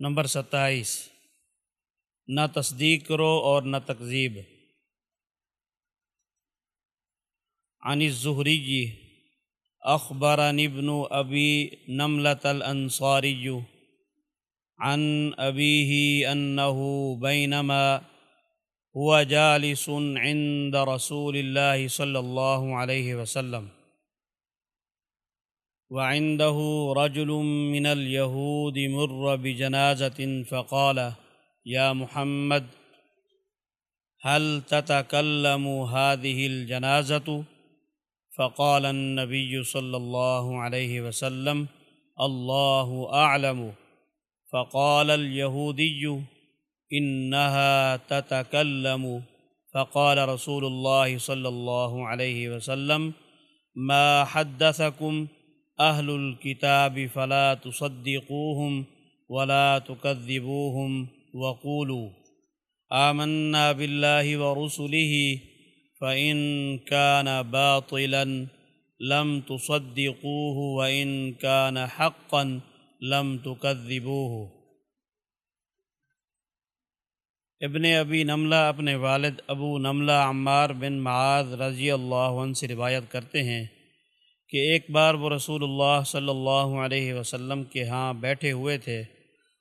Number ستائیس۔ نہ تصدیق کرو اور نہ تکذیب۔ عن الزہری اخبرنی ابن ابی نملة الانصاری عن ابیہ انه بینما هو جالس عند رسول اللہ صلی اللہ علیہ وسلم۔ وعنده رجل من اليهود مر بجنازة فقال، يا محمد، هل تتكلم هذه الجنازة؟ فقال النبي صلى الله عليه وسلم، الله أعلم. فقال اليهودي، إنها تتكلم. فقال رسول الله صلى الله عليه وسلم، ما حدثكم اہل الكتاب فلا تصدقوهم ولا تكذبوهم وقولوا آمنا بالله ورسله فإن كان باطلا لم تصدقوه وإن كان حقا لم تكذبوه ابن ابی نملہ اپنے والد ابو نملہ عمار بن معاذ رضی اللہ عنہ سے روایت کرتے ہیں کہ ایک بار وہ رسول اللہ صلی اللہ علیہ وسلم کے ہاں بیٹھے ہوئے تھے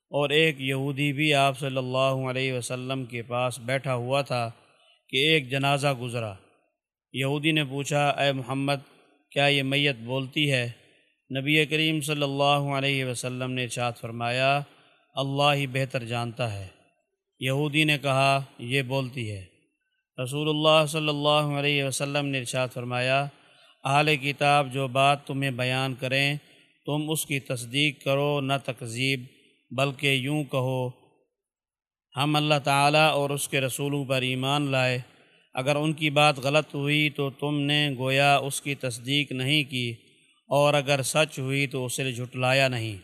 اور ایک یہودی بھی آپ صلی اللہ علیہ وسلم کے پاس بیٹھا ہوا تھا کہ ایک جنازہ گزرا۔ یہودی نے پوچھا، اے محمد، کیا یہ میت بولتی ہے؟ نبی کریم صلی اللہ علیہ وسلم نے ارشاد فرمایا، اللہ ہی بہتر جانتا ہے۔ یہودی نے کہا، یہ بولتی ہے۔ رسول اللہ صلی اللہ علیہ وسلم نے ارشاد فرمایا اعلی کتاب جو بات تمہیں بیان کریں، تم اس کی تصدیق کرو، نہ تکذیب، بلکہ یوں کہو، ہم اللہ تعالیٰ اور اس کے رسولوں پر ایمان لائے۔ اگر ان کی بات غلط ہوئی تو تم نے گویا اس کی تصدیق نہیں کی، اور اگر سچ ہوئی تو اسے جھٹلایا نہیں۔